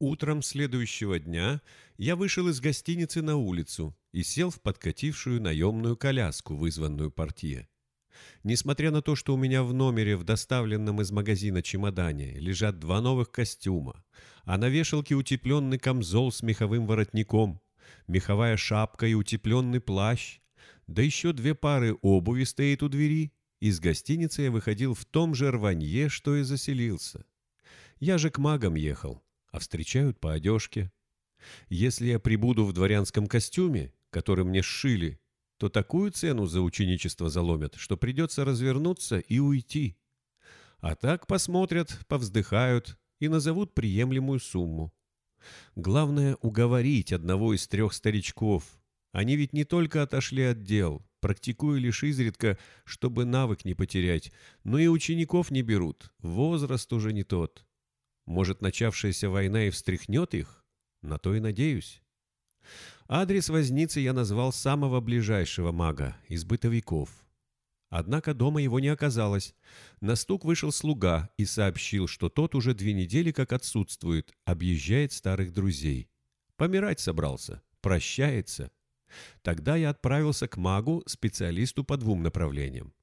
Утром следующего дня я вышел из гостиницы на улицу и сел в подкатившую наемную коляску, вызванную портье. Несмотря на то, что у меня в номере в доставленном из магазина чемодане лежат два новых костюма, а на вешалке утепленный камзол с меховым воротником, меховая шапка и утепленный плащ, да еще две пары обуви стоит у двери, из гостиницы я выходил в том же рванье, что и заселился. Я же к магам ехал, а встречают по одежке. Если я прибуду в дворянском костюме, который мне сшили, то такую цену за ученичество заломят, что придется развернуться и уйти. А так посмотрят, повздыхают и назовут приемлемую сумму. Главное — уговорить одного из трех старичков. Они ведь не только отошли от дел, практикуя лишь изредка, чтобы навык не потерять, но и учеников не берут, возраст уже не тот. Может, начавшаяся война и встряхнет их? На то и надеюсь. Адрес возницы я назвал самого ближайшего мага, из бытовиков. Однако дома его не оказалось. На стук вышел слуга и сообщил, что тот уже две недели как отсутствует, объезжает старых друзей. Помирать собрался, прощается. Тогда я отправился к магу, специалисту по двум направлениям.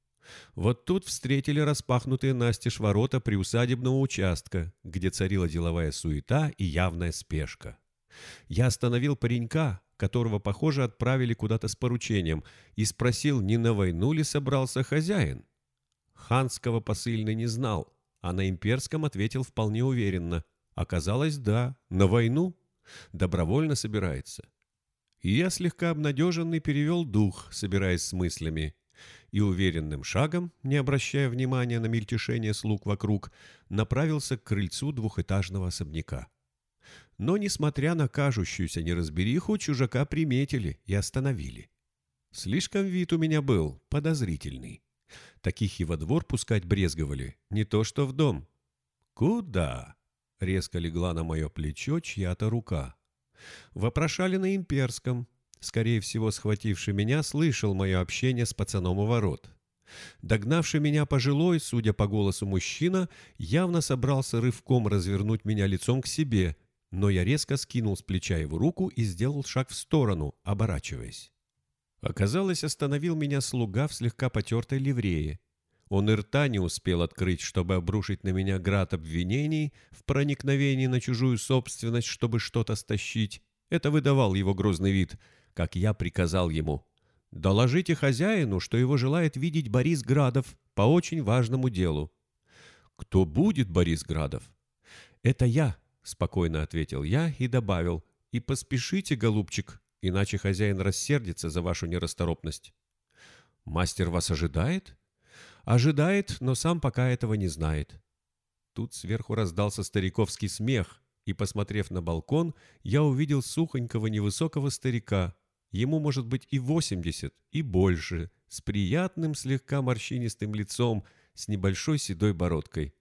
Вот тут встретили распахнутые настежь ворота приусадебного участка, где царила деловая суета и явная спешка. Я остановил паренька, которого, похоже, отправили куда-то с поручением, и спросил, не на войну ли собрался хозяин. Ханского посыльный не знал, а на имперском ответил вполне уверенно. Оказалось, да, на войну. Добровольно собирается. И я слегка обнадеженный перевел дух, собираясь с мыслями и уверенным шагом, не обращая внимания на мельтешение слуг вокруг, направился к крыльцу двухэтажного особняка. Но, несмотря на кажущуюся неразбериху, чужака приметили и остановили. Слишком вид у меня был подозрительный. Таких и во двор пускать брезговали, не то что в дом. «Куда?» — резко легла на мое плечо чья-то рука. Вопрошали на имперском, скорее всего, схвативший меня, слышал мое общение с пацаном у ворот. Догнавший меня пожилой, судя по голосу мужчина, явно собрался рывком развернуть меня лицом к себе, но я резко скинул с плеча его руку и сделал шаг в сторону, оборачиваясь. Оказалось, остановил меня слуга в слегка потертой ливрее. Он и рта не успел открыть, чтобы обрушить на меня град обвинений в проникновении на чужую собственность, чтобы что-то стащить. Это выдавал его грозный вид — как я приказал ему. «Доложите хозяину, что его желает видеть Борис Градов по очень важному делу». «Кто будет Борис Градов?» «Это я», — спокойно ответил я и добавил. «И поспешите, голубчик, иначе хозяин рассердится за вашу нерасторопность». «Мастер вас ожидает?» «Ожидает, но сам пока этого не знает». Тут сверху раздался стариковский смех, и, посмотрев на балкон, я увидел сухонького невысокого старика, Ему может быть и 80, и больше, с приятным слегка морщинистым лицом, с небольшой седой бородкой.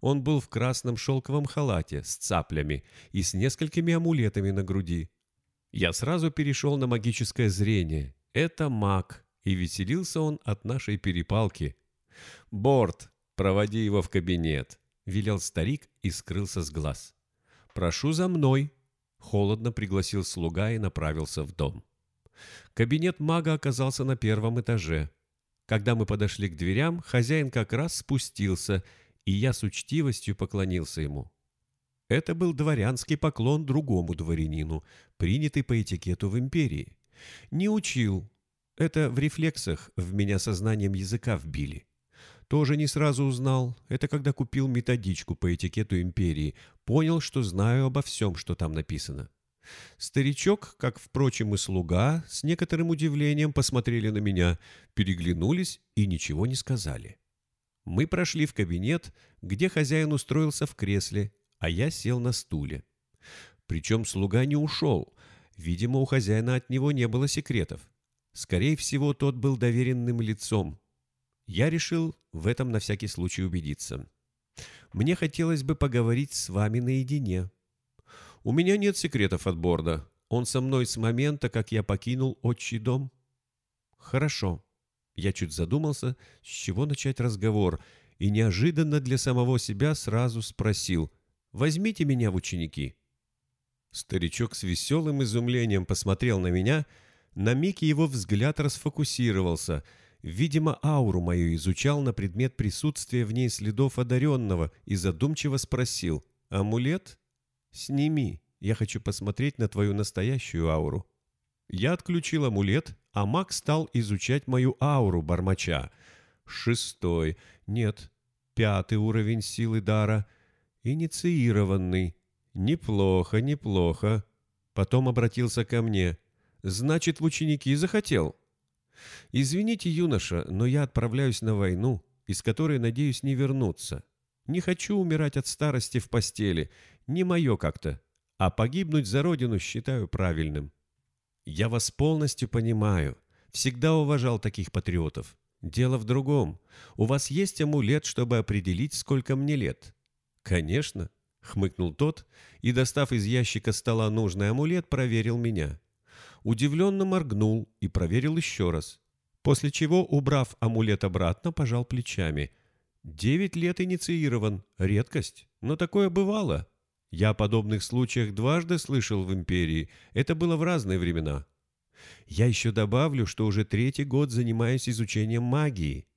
Он был в красном шелковом халате с цаплями и с несколькими амулетами на груди. Я сразу перешел на магическое зрение. Это маг, и веселился он от нашей перепалки. «Борт, проводи его в кабинет», — велел старик и скрылся с глаз. «Прошу за мной», — холодно пригласил слуга и направился в дом. Кабинет мага оказался на первом этаже. Когда мы подошли к дверям, хозяин как раз спустился, и я с учтивостью поклонился ему. Это был дворянский поклон другому дворянину, принятый по этикету в империи. Не учил. Это в рефлексах в меня сознанием языка вбили. Тоже не сразу узнал. Это когда купил методичку по этикету империи. Понял, что знаю обо всем, что там написано. Старичок, как, впрочем, и слуга, с некоторым удивлением посмотрели на меня, переглянулись и ничего не сказали. Мы прошли в кабинет, где хозяин устроился в кресле, а я сел на стуле. Причем слуга не ушел. Видимо, у хозяина от него не было секретов. Скорее всего, тот был доверенным лицом. Я решил в этом на всякий случай убедиться. Мне хотелось бы поговорить с вами наедине. У меня нет секретов от Борда. Он со мной с момента, как я покинул отчий дом. Хорошо. Я чуть задумался, с чего начать разговор, и неожиданно для самого себя сразу спросил. «Возьмите меня в ученики. Старичок с веселым изумлением посмотрел на меня. На миг его взгляд расфокусировался. Видимо, ауру мою изучал на предмет присутствия в ней следов одаренного и задумчиво спросил. «Амулет? Сними. Я хочу посмотреть на твою настоящую ауру». Я отключил амулет, а маг стал изучать мою ауру бормоча. Шестой. Нет, пятый уровень силы дара. Инициированный. Неплохо, неплохо. Потом обратился ко мне. Значит, в ученики захотел? Извините, юноша, но я отправляюсь на войну, из которой надеюсь не вернуться. Не хочу умирать от старости в постели. Не мое как-то. А погибнуть за родину считаю правильным. Я вас полностью понимаю. Всегда уважал таких патриотов. Дело в другом. У вас есть амулет, чтобы определить, сколько мне лет? Конечно, хмыкнул тот и, достав из ящика стола нужный амулет, проверил меня. Удивленно моргнул и проверил еще раз. После чего, убрав амулет обратно, пожал плечами. Девять лет инициирован. Редкость. Но такое бывало. Я о подобных случаях дважды слышал в империи. Это было в разные времена. Я еще добавлю, что уже третий год занимаюсь изучением магии.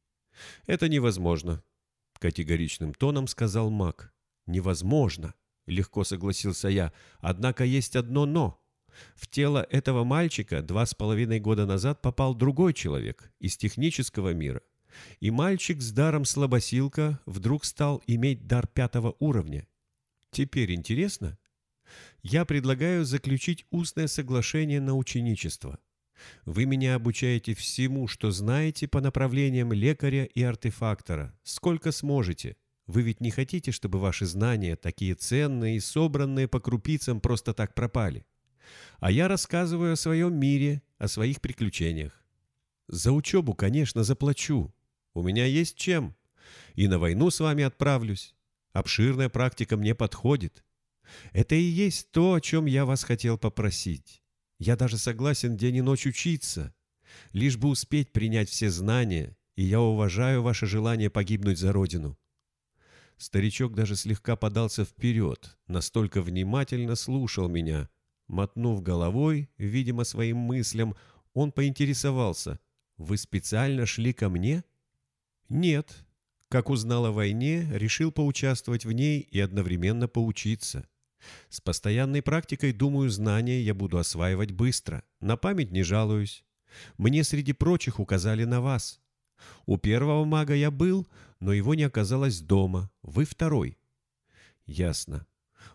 Это невозможно, — категоричным тоном сказал маг. Невозможно, — легко согласился я. Однако есть одно «но». В тело этого мальчика два с половиной года назад попал другой человек из технического мира. И мальчик с даром слабосилка вдруг стал иметь дар пятого уровня Теперь интересно? Я предлагаю заключить устное соглашение на ученичество. Вы меня обучаете всему, что знаете по направлениям лекаря и артефактора, сколько сможете. Вы ведь не хотите, чтобы ваши знания, такие ценные и собранные по крупицам, просто так пропали. А я рассказываю о своем мире, о своих приключениях. За учебу, конечно, заплачу. У меня есть чем. И на войну с вами отправлюсь. Обширная практика мне подходит. Это и есть то, о чем я вас хотел попросить. Я даже согласен день и ночь учиться, лишь бы успеть принять все знания, и я уважаю ваше желание погибнуть за родину». Старичок даже слегка подался вперед, настолько внимательно слушал меня. Мотнув головой, видимо, своим мыслям, он поинтересовался. «Вы специально шли ко мне?» «Нет, как узнал о войне, решил поучаствовать в ней и одновременно поучиться. С постоянной практикой, думаю, знания я буду осваивать быстро. На память не жалуюсь. Мне среди прочих указали на вас. У первого мага я был, но его не оказалось дома. Вы второй. Ясно.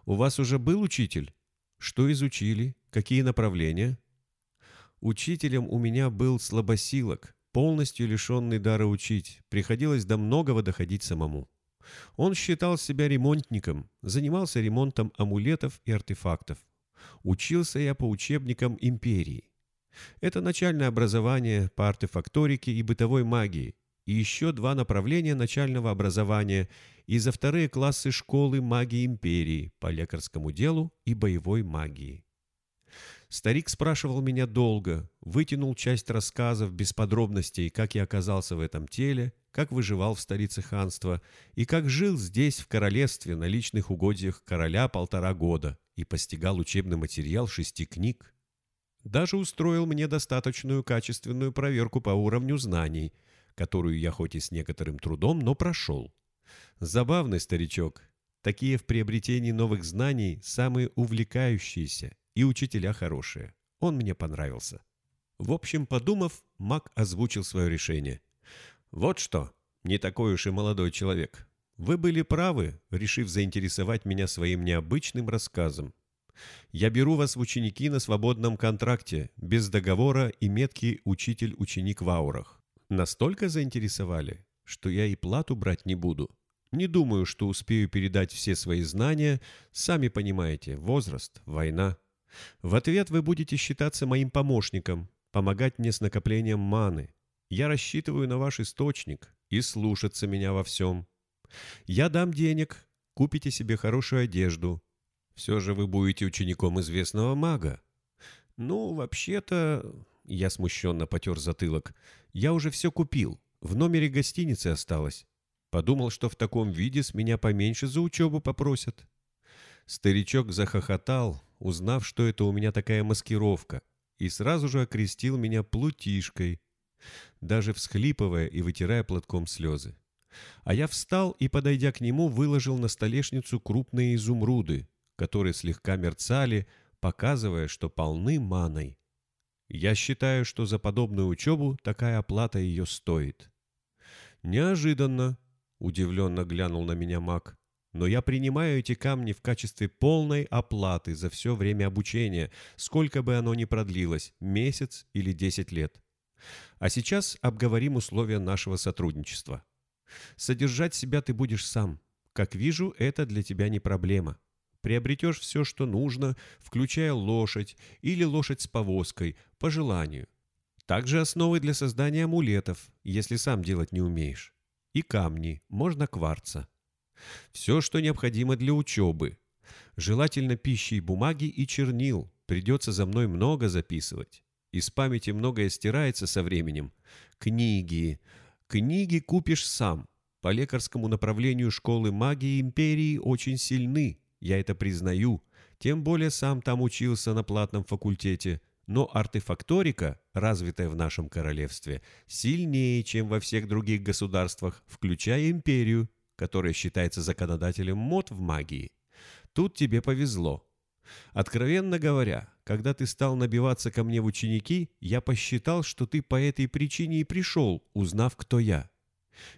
У вас уже был учитель? Что изучили? Какие направления? Учителем у меня был слабосилок, полностью лишенный дара учить, приходилось до многого доходить самому. Он считал себя ремонтником, занимался ремонтом амулетов и артефактов. Учился я по учебникам империи. Это начальное образование по артефакторике и бытовой магии, и еще два направления начального образования и за вторые классы школы магии империи по лекарскому делу и боевой магии. Старик спрашивал меня долго, вытянул часть рассказов без подробностей, как я оказался в этом теле, как выживал в столице ханства и как жил здесь, в королевстве, на личных угодьях короля полтора года и постигал учебный материал шести книг. Даже устроил мне достаточную качественную проверку по уровню знаний, которую я хоть и с некоторым трудом, но прошел. Забавный старичок. Такие в приобретении новых знаний самые увлекающиеся и учителя хорошие. Он мне понравился. В общем, подумав, Мак озвучил свое решение. «Вот что, не такой уж и молодой человек. Вы были правы, решив заинтересовать меня своим необычным рассказом. Я беру вас в ученики на свободном контракте, без договора и меткий учитель-ученик в аурах. Настолько заинтересовали, что я и плату брать не буду. Не думаю, что успею передать все свои знания. Сами понимаете, возраст, война. В ответ вы будете считаться моим помощником, помогать мне с накоплением маны. Я рассчитываю на ваш источник и слушаться меня во всем. Я дам денег, купите себе хорошую одежду. Все же вы будете учеником известного мага. Ну, вообще-то... Я смущенно потер затылок. Я уже все купил. В номере гостиницы осталось. Подумал, что в таком виде с меня поменьше за учебу попросят. Старичок захохотал, узнав, что это у меня такая маскировка, и сразу же окрестил меня плутишкой, даже всхлипывая и вытирая платком слезы. А я встал и, подойдя к нему, выложил на столешницу крупные изумруды, которые слегка мерцали, показывая, что полны маной. Я считаю, что за подобную учебу такая оплата ее стоит. Неожиданно, удивленно глянул на меня маг, но я принимаю эти камни в качестве полной оплаты за все время обучения, сколько бы оно ни продлилось, месяц или десять лет. А сейчас обговорим условия нашего сотрудничества. Содержать себя ты будешь сам. Как вижу, это для тебя не проблема. Приобретешь все, что нужно, включая лошадь или лошадь с повозкой, по желанию. Также основы для создания амулетов, если сам делать не умеешь. И камни, можно кварца. Все, что необходимо для учебы. Желательно пищи и бумаги и чернил. Придется за мной много записывать. Из памяти многое стирается со временем. Книги. Книги купишь сам. По лекарскому направлению школы магии империи очень сильны, я это признаю. Тем более сам там учился на платном факультете. Но артефакторика, развитая в нашем королевстве, сильнее, чем во всех других государствах, включая империю, которая считается законодателем мод в магии. Тут тебе повезло. Откровенно говоря, когда ты стал набиваться ко мне в ученики, я посчитал, что ты по этой причине и пришел, узнав, кто я.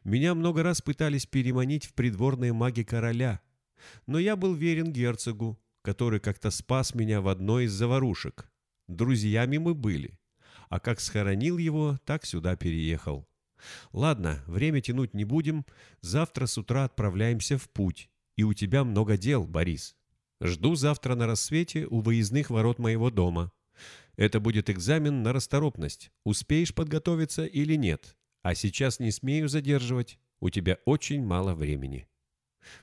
Меня много раз пытались переманить в придворные маги короля, но я был верен герцогу, который как-то спас меня в одной из заварушек. Друзьями мы были, а как схоронил его, так сюда переехал. Ладно, время тянуть не будем, завтра с утра отправляемся в путь, и у тебя много дел, Борис. Жду завтра на рассвете у выездных ворот моего дома. Это будет экзамен на расторопность. Успеешь подготовиться или нет? А сейчас не смею задерживать. У тебя очень мало времени.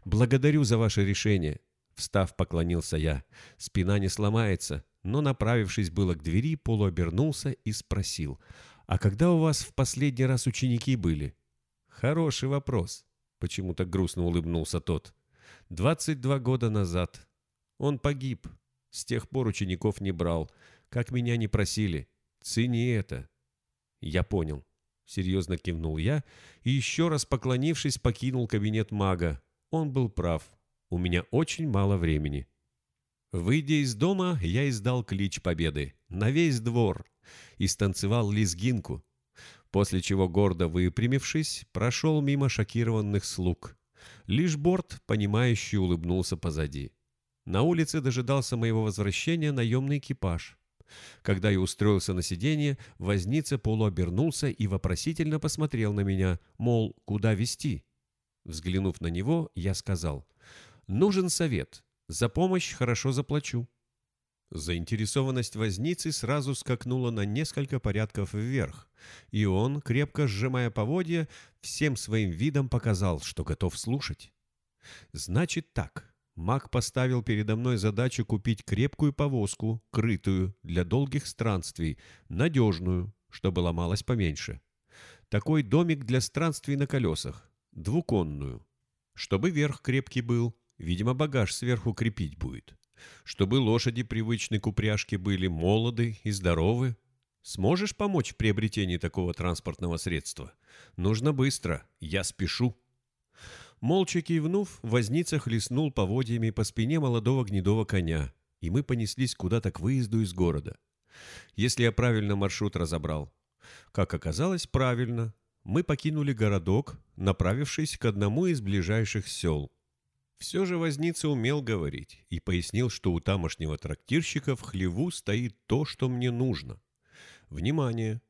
Благодарю за ваше решение. Встав, поклонился я. Спина не сломается, но, направившись было к двери, полуобернулся и спросил. «А когда у вас в последний раз ученики были?» «Хороший вопрос», — почему-то грустно улыбнулся тот. «Двадцать два года назад. Он погиб. С тех пор учеников не брал. Как меня не просили. Цени это». «Я понял. Серьезно кивнул я и, еще раз поклонившись, покинул кабинет мага. Он был прав. У меня очень мало времени. Выйдя из дома, я издал клич победы на весь двор и станцевал лезгинку, после чего, гордо выпрямившись, прошел мимо шокированных слуг. Лишь борт, понимающий, улыбнулся позади. На улице дожидался моего возвращения наемный экипаж. Когда я устроился на сиденье, возница полуобернулся и вопросительно посмотрел на меня, мол, куда вести. Взглянув на него, я сказал, «Нужен совет. За помощь хорошо заплачу». Заинтересованность возницы сразу скакнула на несколько порядков вверх, и он, крепко сжимая поводья, всем своим видом показал, что готов слушать. «Значит так. Маг поставил передо мной задачу купить крепкую повозку, крытую, для долгих странствий, надежную, чтобы ломалась поменьше. Такой домик для странствий на колесах, двуконную. Чтобы верх крепкий был, видимо, багаж сверху крепить будет. Чтобы лошади привычной к упряжке были молоды и здоровы. Сможешь помочь в приобретении такого транспортного средства? Нужно быстро, я спешу. Молча кивнув, возница хлестнул поводьями по спине молодого гнедого коня, и мы понеслись куда-то к выезду из города. Если я правильно маршрут разобрал. Как оказалось, правильно. Мы покинули городок, направившись к одному из ближайших сел. Все же возница умел говорить и пояснил, что у тамошнего трактирщика в хлеву стоит то, что мне нужно. Внимание!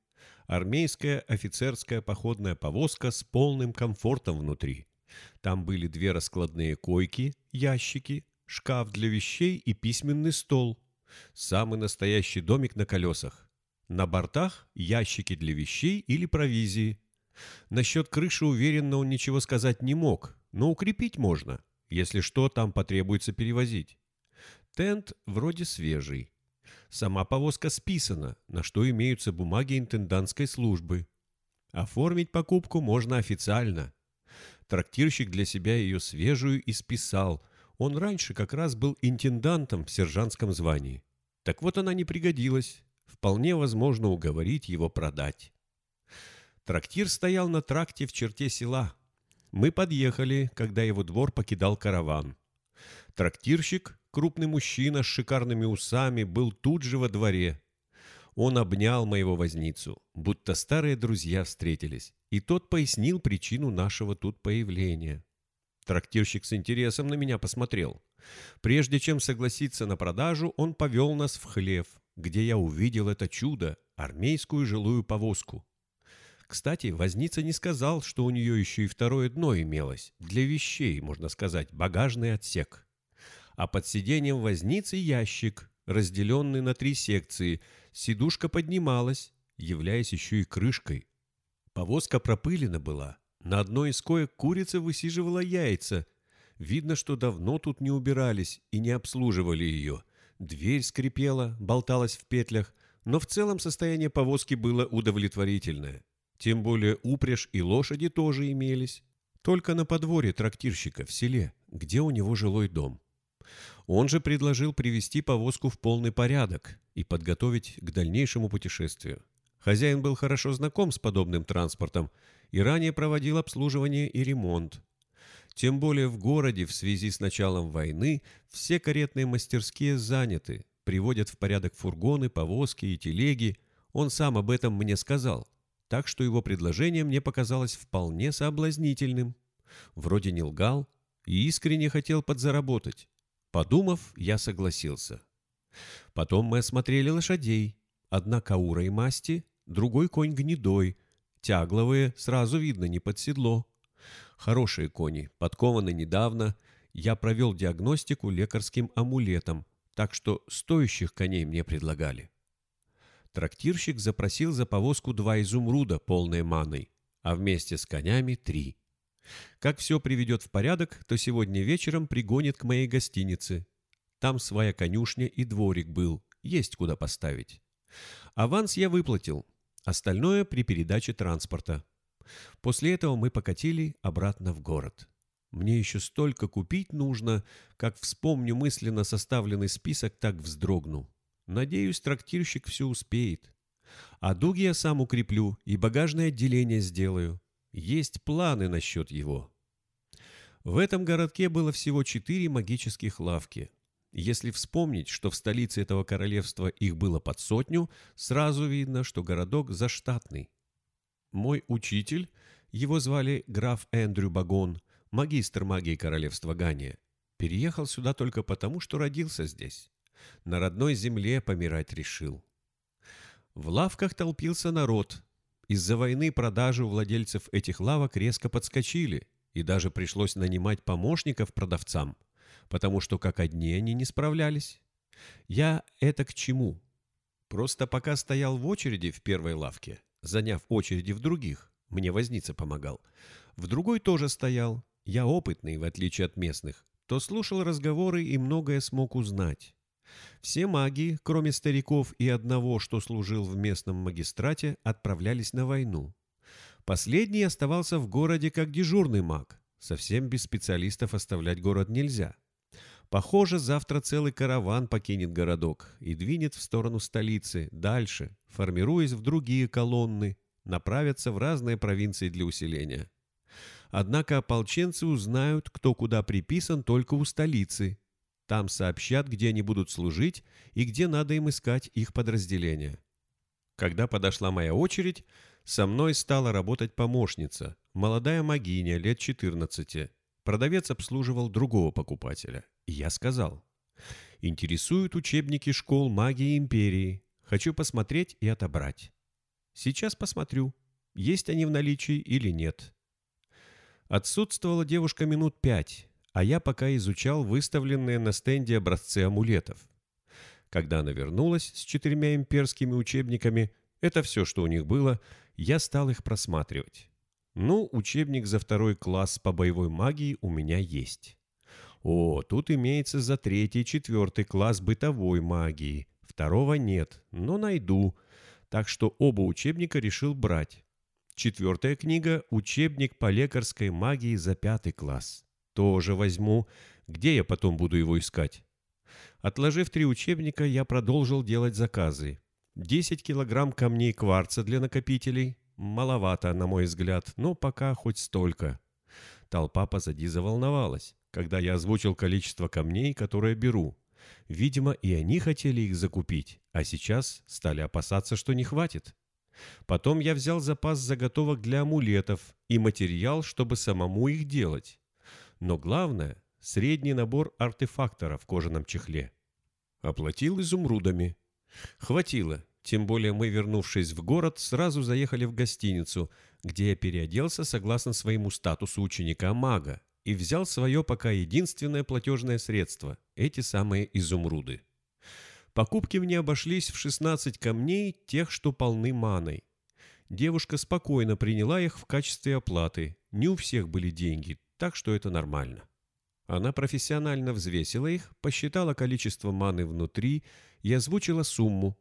Армейская офицерская походная повозка с полным комфортом внутри – там были две раскладные койки, ящики, шкаф для вещей и письменный стол. Самый настоящий домик на колесах. На бортах ящики для вещей или провизии. Насчет крыши уверенно он ничего сказать не мог, но укрепить можно. Если что, там потребуется перевозить. Тент вроде свежий. Сама повозка списана, на что имеются бумаги интендантской службы. Оформить покупку можно официально – Трактирщик для себя ее свежую исписал. Он раньше как раз был интендантом в сержантском звании. Так вот она не пригодилась. Вполне возможно уговорить его продать. Трактир стоял на тракте в черте села. Мы подъехали, когда его двор покидал караван. Трактирщик, крупный мужчина с шикарными усами, был тут же во дворе. Он обнял моего возницу, будто старые друзья встретились, и тот пояснил причину нашего тут появления. Трактирщик с интересом на меня посмотрел. Прежде чем согласиться на продажу, он повел нас в хлев, где я увидел это чудо — армейскую жилую повозку. Кстати, возница не сказал, что у нее еще и второе дно имелось, для вещей, можно сказать, багажный отсек. А под сиденьем возницы ящик, разделенный на три секции, сидушка поднималась, являясь еще и крышкой. Повозка пропылена была, на одной из коек курица высиживала яйца. Видно, что давно тут не убирались и не обслуживали ее. Дверь скрипела, болталась в петлях, но в целом состояние повозки было удовлетворительное. Тем более упряжь и лошади тоже имелись. Только на подворье трактирщика в селе, где у него жилой дом. Он же предложил привести повозку в полный порядок и подготовить к дальнейшему путешествию. Хозяин был хорошо знаком с подобным транспортом и ранее проводил обслуживание и ремонт. Тем более в городе в связи с началом войны все каретные мастерские заняты, приводят в порядок фургоны, повозки и телеги. Он сам об этом мне сказал, так что его предложение мне показалось вполне соблазнительным. Вроде не лгал и искренне хотел подзаработать. Подумав, я согласился. Потом мы осмотрели лошадей. Одна каурой масти, другой конь гнедой – Тягловые сразу видно не под седло. Хорошие кони, подкованы недавно. Я провел диагностику лекарским амулетом, так что стоящих коней мне предлагали. Трактирщик запросил за повозку два изумруда, полные маной, а вместе с конями три. Как все приведет в порядок, то сегодня вечером пригонит к моей гостинице. Там своя конюшня и дворик был, есть куда поставить. Аванс я выплатил, Остальное при передаче транспорта. После этого мы покатили обратно в город. Мне еще столько купить нужно, как вспомню мысленно составленный список, так вздрогну. Надеюсь, трактирщик все успеет. А дуги я сам укреплю и багажное отделение сделаю. Есть планы насчет его. В этом городке было всего четыре магических лавки. Если вспомнить, что в столице этого королевства их было под сотню, сразу видно, что городок заштатный. Мой учитель, его звали граф Эндрю Багон, магистр магии королевства Гания, переехал сюда только потому, что родился здесь. На родной земле помирать решил. В лавках толпился народ. Из-за войны продажи у владельцев этих лавок резко подскочили, и даже пришлось нанимать помощников продавцам – потому что как одни они не справлялись. Я это к чему? Просто пока стоял в очереди в первой лавке, заняв очереди в других, мне возница помогал. В другой тоже стоял. Я опытный, в отличие от местных, то слушал разговоры и многое смог узнать. Все маги, кроме стариков и одного, что служил в местном магистрате, отправлялись на войну. Последний оставался в городе как дежурный маг. Совсем без специалистов оставлять город нельзя. Похоже, завтра целый караван покинет городок и двинет в сторону столицы, дальше, формируясь в другие колонны, направятся в разные провинции для усиления. Однако ополченцы узнают, кто куда приписан только у столицы. Там сообщат, где они будут служить и где надо им искать их подразделения. Когда подошла моя очередь, со мной стала работать помощница, молодая магиня лет 14. Продавец обслуживал другого покупателя. И я сказал, интересуют учебники школ магии империи. Хочу посмотреть и отобрать. Сейчас посмотрю, есть они в наличии или нет. Отсутствовала девушка минут пять, а я пока изучал выставленные на стенде образцы амулетов. Когда она вернулась с четырьмя имперскими учебниками, это все, что у них было, я стал их просматривать. Ну, учебник за второй класс по боевой магии у меня есть. О, тут имеется за третий четвертый класс бытовой магии. Второго нет, но найду. Так что оба учебника решил брать. Четвертая книга – учебник по лекарской магии за пятый класс. Тоже возьму. Где я потом буду его искать? Отложив три учебника, я продолжил делать заказы. 10 килограмм камней кварца для накопителей. Маловато, на мой взгляд, но пока хоть столько. Толпа позади заволновалась, когда я озвучил количество камней, которые беру. Видимо, и они хотели их закупить, а сейчас стали опасаться, что не хватит. Потом я взял запас заготовок для амулетов и материал, чтобы самому их делать. Но главное – средний набор артефакторов в кожаном чехле. Оплатил изумрудами. Хватило, тем более мы, вернувшись в город, сразу заехали в гостиницу, где я переоделся согласно своему статусу ученика-мага и взял свое пока единственное платежное средство – эти самые изумруды. Покупки мне обошлись в 16 камней, тех, что полны маной. Девушка спокойно приняла их в качестве оплаты. Не у всех были деньги, так что это нормально. Она профессионально взвесила их, посчитала количество маны внутри и озвучила сумму,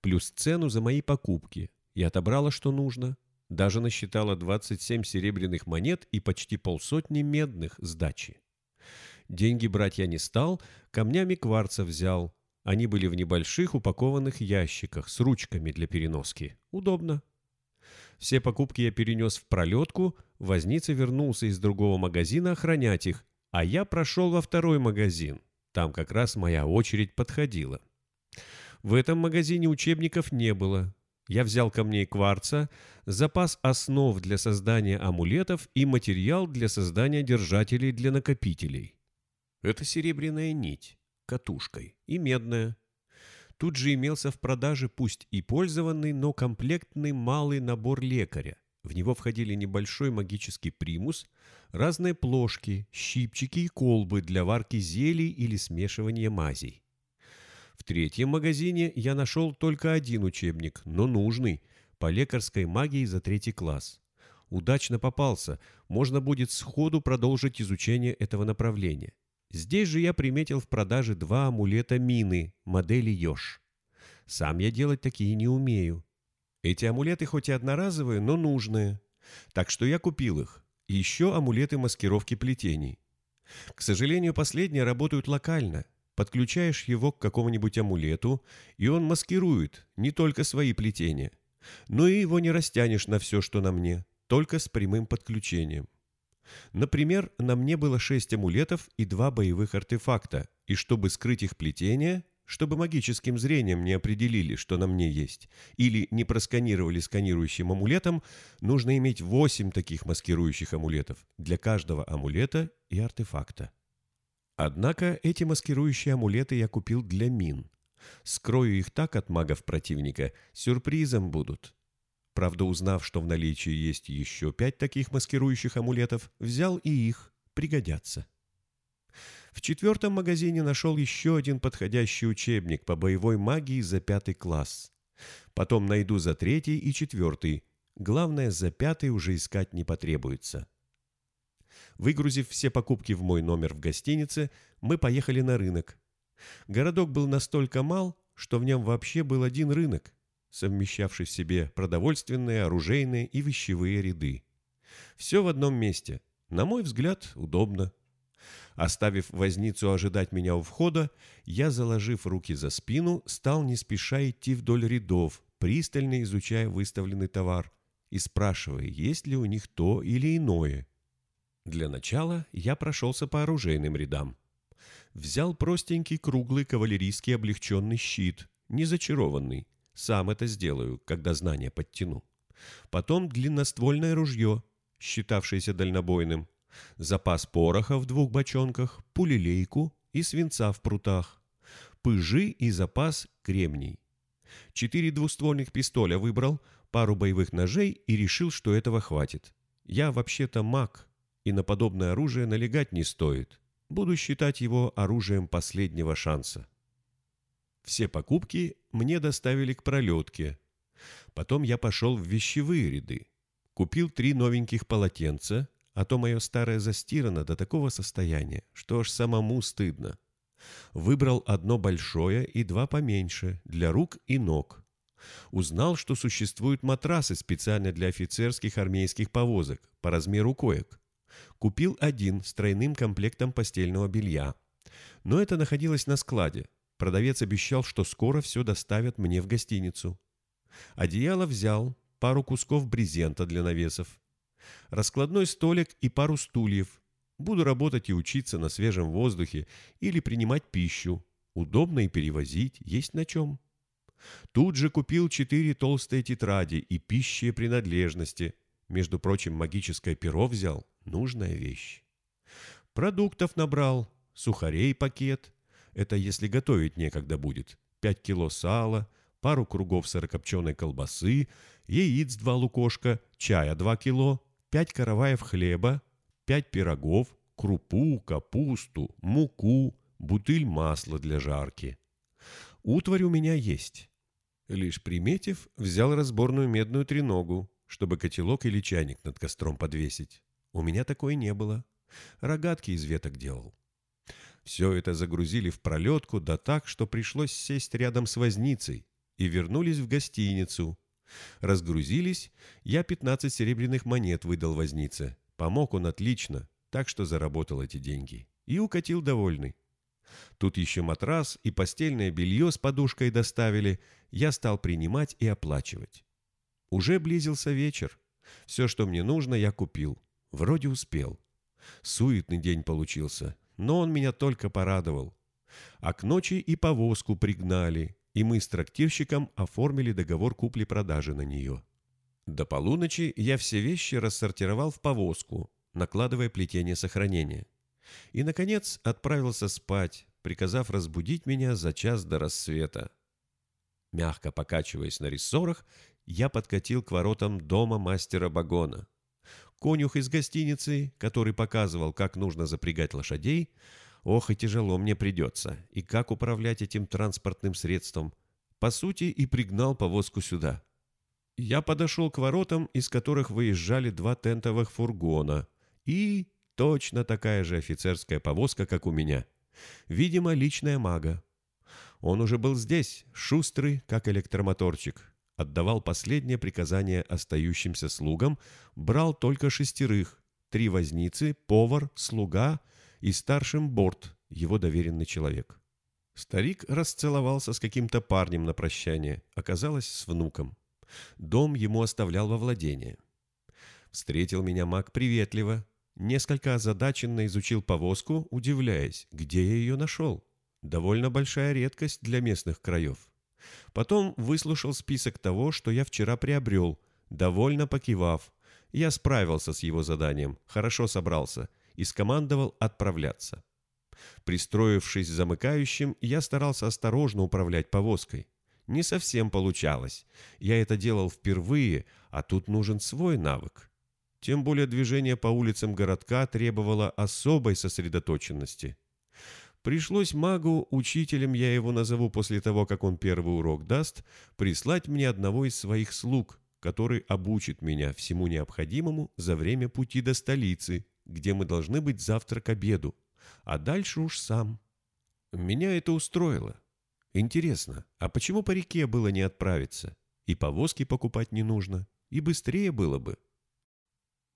плюс цену за мои покупки, и отобрала, что нужно. Даже насчитала 27 серебряных монет и почти полсотни медных сдачи. Деньги брать я не стал, камнями кварца взял, они были в небольших упакованных ящиках с ручками для переноски. Удобно. Все покупки я перенес в пролетку, возница вернулся из другого магазина охранять их, а я прошел во второй магазин. Там как раз моя очередь подходила. В этом магазине учебников не было. Я взял камней кварца, запас основ для создания амулетов и материал для создания держателей для накопителей. Это серебряная нить катушкой, и медная. Тут же имелся в продаже пусть и пользованный, но комплектный малый набор лекаря. В него входили небольшой магический примус, разные плошки, щипчики и колбы для варки зелий или смешивания мазей. В третьем магазине я нашел только один учебник, но нужный, по лекарской магии за третий класс. Удачно попался, можно будет сходу продолжить изучение этого направления. Здесь же я приметил в продаже два амулета мины модели Ёж. Сам я делать такие не умею. Эти амулеты хоть и одноразовые, но нужные. Так что я купил их. И еще амулеты маскировки плетений. К сожалению, последние работают локально. Подключаешь его к какому-нибудь амулету, и он маскирует не только свои плетения. Но и его не растянешь на все, что на мне, только с прямым подключением. Например, на мне было шесть амулетов и два боевых артефакта, и чтобы скрыть их плетение, чтобы магическим зрением не определили, что на мне есть, или не просканировали сканирующим амулетом, нужно иметь восемь таких маскирующих амулетов для каждого амулета и артефакта. Однако эти маскирующие амулеты я купил для мин. Скрою их так от магов противника, сюрпризом будут. Правда, узнав, что в наличии есть еще пять таких маскирующих амулетов, взял и их, пригодятся. В четвертом магазине нашел еще один подходящий учебник по боевой магии за пятый класс. Потом найду за третий и четвертый. Главное, за пятый уже искать не потребуется. Выгрузив все покупки в мой номер в гостинице, мы поехали на рынок. Городок был настолько мал, что в нем вообще был один рынок, совмещавший в себе продовольственные, оружейные и вещевые ряды. Все в одном месте. На мой взгляд, удобно. Оставив возницу ожидать меня у входа, я, заложив руки за спину, стал не спеша идти вдоль рядов, пристально изучая выставленный товар и спрашивая, есть ли у них то или иное. Для начала я прошелся по оружейным рядам. Взял простенький круглый кавалерийский облегченный щит, не зачарованный, сам это сделаю, когда знания подтяну. Потом длинноствольное ружье, считавшееся дальнобойным, запас пороха в двух бочонках, пулелейку и свинца в прутах, пыжи и запас кремний. Четыре двуствольных пистоля выбрал, пару боевых ножей и решил, что этого хватит. Я вообще-то маг, и на подобное оружие налегать не стоит. Буду считать его оружием последнего шанса. Все покупки мне доставили к пролетке. Потом я пошел в вещевые ряды. Купил три новеньких полотенца, а то мое старое застирано до такого состояния, что аж самому стыдно. Выбрал одно большое и два поменьше, для рук и ног. Узнал, что существуют матрасы специально для офицерских армейских повозок, по размеру коек. Купил один с тройным комплектом постельного белья. Но это находилось на складе. Продавец обещал, что скоро все доставят мне в гостиницу. Одеяло взял, пару кусков брезента для навесов. Раскладной столик и пару стульев. Буду работать и учиться на свежем воздухе или принимать пищу. Удобно и перевозить, есть на чем. Тут же купил четыре толстые тетради и пищие принадлежности. Между прочим, магическое перо взял. Нужная вещь. Продуктов набрал. Сухарей пакет. Это если готовить некогда будет. Пять кило сала, пару кругов сырокопченой колбасы, яиц два лукошка, чая два кило, пять караваев хлеба, пять пирогов, крупу, капусту, муку, бутыль масла для жарки. Утварь у меня есть. Лишь приметив, взял разборную медную треногу, чтобы котелок или чайник над костром подвесить. У меня такой не было. Рогатки из веток делал. Все это загрузили в пролетку, да так, что пришлось сесть рядом с возницей, и вернулись в гостиницу. Разгрузились, я 15 серебряных монет выдал вознице. Помог он отлично, так что заработал эти деньги. И укатил довольный. Тут еще матрас и постельное белье с подушкой доставили, я стал принимать и оплачивать. Уже близился вечер. Все, что мне нужно, я купил. Вроде успел. Суетный день получился, но он меня только порадовал. А к ночи и повозку пригнали, и мы с трактирщиком оформили договор купли-продажи на нее. До полуночи я все вещи рассортировал в повозку, накладывая плетение сохранения. И, наконец, отправился спать, приказав разбудить меня за час до рассвета. Мягко покачиваясь на рессорах, я подкатил к воротам дома мастера Багона. Конюх из гостиницы, который показывал, как нужно запрягать лошадей, ох и тяжело мне придется, и как управлять этим транспортным средством, по сути и пригнал повозку сюда. Я подошел к воротам, из которых выезжали два тентовых фургона, и Точно такая же офицерская повозка, как у меня. Видимо, личная мага. Он уже был здесь, шустрый, как электромоторчик. Отдавал последнее приказание остающимся слугам, брал только шестерых, три возницы, повар, слуга и старшим борт, его доверенный человек. Старик расцеловался с каким-то парнем на прощание, оказалось, с внуком. Дом ему оставлял во владение. Встретил меня маг приветливо, Несколько озадаченно изучил повозку, удивляясь, где я ее нашел. Довольно большая редкость для местных краев. Потом выслушал список того, что я вчера приобрел, довольно покивав. Я справился с его заданием, хорошо собрался и скомандовал отправляться. Пристроившись замыкающим, я старался осторожно управлять повозкой. Не совсем получалось. Я это делал впервые, а тут нужен свой навык. Тем более движение по улицам городка требовало особой сосредоточенности. Пришлось магу, учителем я его назову после того, как он первый урок даст, прислать мне одного из своих слуг, который обучит меня всему необходимому за время пути до столицы, где мы должны быть завтра к обеду, а дальше уж сам. Меня это устроило. Интересно, а почему по реке было не отправиться? И повозки покупать не нужно, и быстрее было бы.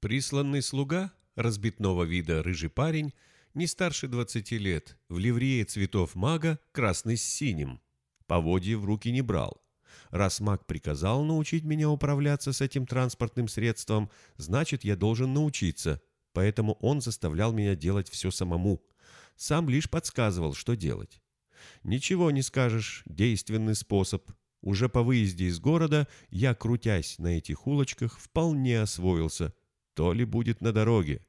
Присланный слуга, разбитного вида рыжий парень, не старше двадцати лет, в ливрее цветов мага, красный с синим. Поводья в руки не брал. Раз маг приказал научить меня управляться с этим транспортным средством, значит, я должен научиться, поэтому он заставлял меня делать все самому. Сам лишь подсказывал, что делать. Ничего не скажешь, действенный способ. Уже по выезде из города я, крутясь на этих улочках, вполне освоился – то ли будет на дороге.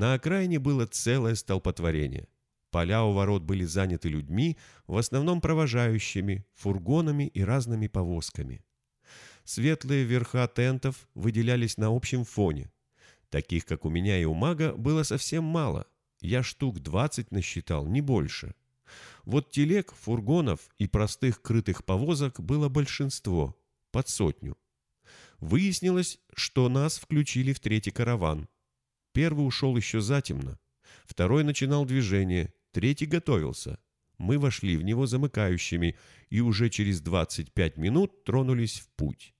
На окраине было целое столпотворение. Поля у ворот были заняты людьми, в основном провожающими, фургонами и разными повозками. Светлые верха тентов выделялись на общем фоне. Таких, как у меня и у мага, было совсем мало. Я штук двадцать насчитал, не больше. Вот телег, фургонов и простых крытых повозок было большинство, под сотню. Выяснилось, что нас включили в третий караван. Первый ушел еще затемно. Второй начинал движение, третий готовился. Мы вошли в него замыкающими и уже через 25 минут тронулись в путь.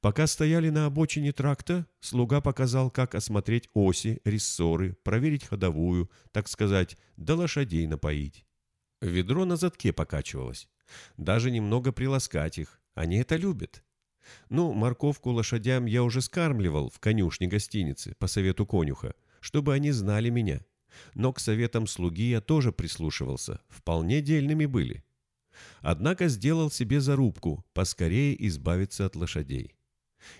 Пока стояли на обочине тракта, слуга показал, как осмотреть оси, рессоры, проверить ходовую, так сказать, до лошадей напоить. Ведро на задке покачивалось. Даже немного приласкать их. Они это любят. Ну, морковку лошадям я уже скармливал в конюшне гостиницы по совету конюха, чтобы они знали меня. Но к советам слуги я тоже прислушивался, вполне дельными были. Однако сделал себе зарубку поскорее избавиться от лошадей.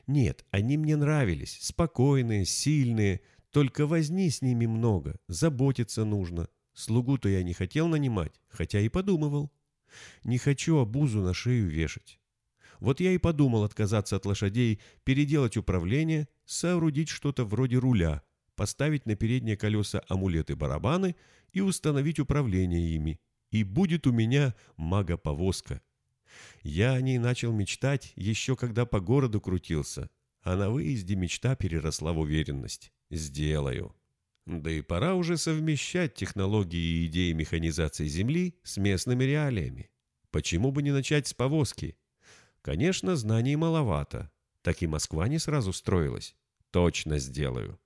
Нет, они мне нравились, спокойные, сильные, только возни с ними много, заботиться нужно. Слугу-то я не хотел нанимать, хотя и подумывал. Не хочу обузу на шею вешать. Вот я и подумал отказаться от лошадей, переделать управление, соорудить что-то вроде руля, поставить на передние колеса амулеты-барабаны и установить управление ими. И будет у меня мага-повозка. Я о ней начал мечтать еще когда по городу крутился, а на выезде мечта переросла в уверенность. Сделаю. Да и пора уже совмещать технологии и идеи механизации Земли с местными реалиями. Почему бы не начать с повозки? Конечно, знаний маловато. Так и Москва не сразу строилась. Точно сделаю.